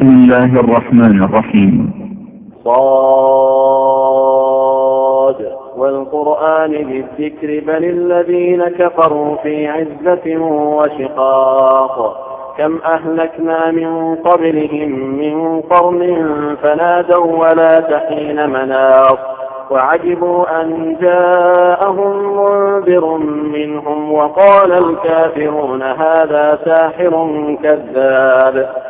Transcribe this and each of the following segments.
بسم الله الرحمن الرحيم. صاد. والقرآن بالذكر بل الذين كفروا في عزة وشقاق. كم أهلكنا من قبلهم من قرن فنادوا ولا تحين مناص. وعجبوا أن جاءهم منذر منهم وقال الكافرون هذا ساحر كذاب.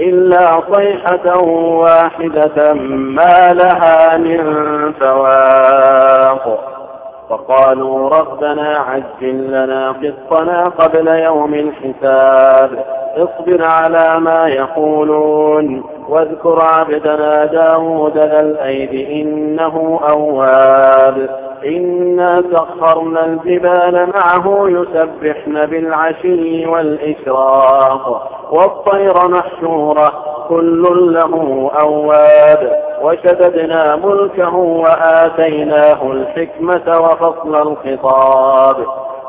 إلا صيحة واحدة ما لها من فواق. فقالوا ربنا عجل لنا قسطنا قبل يوم الحساب. اصبر على ما يقولون. واذكر عبدنا داود ذا الأيد إنه أواب. إنا سخرنا الجبال معه يسبحن بالعشي والإشراق. والطير محشورة كل له أواب وشددنا ملكه وآتيناه الحكمة وفصل الخطاب.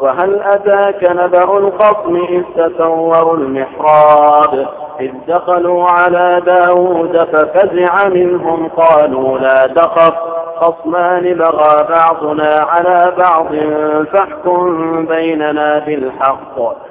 وهل أتاك نبأ الخصم إذ تسوروا المحراب؟ إذ دخلوا على داود ففزع منهم قالوا لا تخف. خصمان بغى بعضنا على بعض فاحكم بيننا بالحق.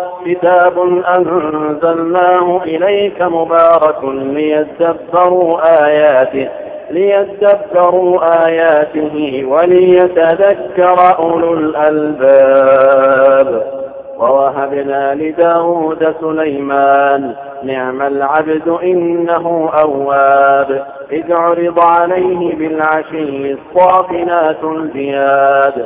كتاب أنزلناه إليك مبارك ليدبروا آياته ليدبروا آياته وليتذكر أولو الألباب. ووهبنا لداود سليمان نعم العبد إنه أواب. إذ عرض عليه بالعشي الصافنات الجياد.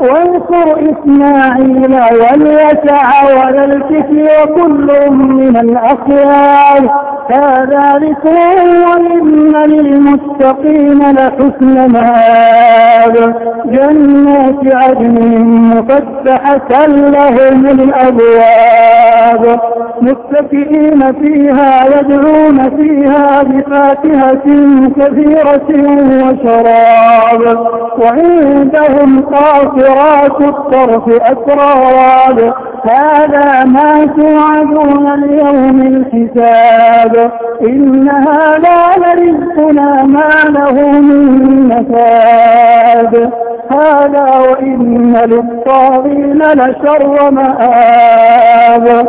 واذكر إسماعيل واليسع وذا الكفل وكل من الأخيار. هذا ذكر وإن للمتقين لحسن مآب. جنات عدن مفتحة لهم الأبواب. متكئين فيها يدعون فيها بفاكهة كثيرة وشراب. وعندهم قاصرات الطرف أسراب هذا ما توعدون اليوم الحساب. إن هذا لرزقنا ما له من نفاد هذا وإن للطاغين لشر مآب.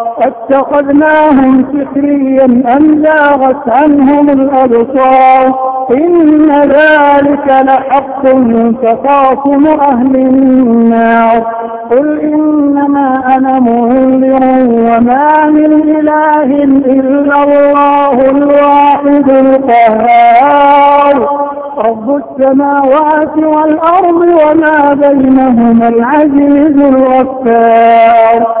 أتخذناهم سخريا أم زاغت عنهم الأبصار؟ إن ذلك لحق تخاصم أهل النار. قل إنما أنا منذر وما من إله إلا الله الواحد القهار. رب السماوات والأرض وما بينهما العزيز الغفار.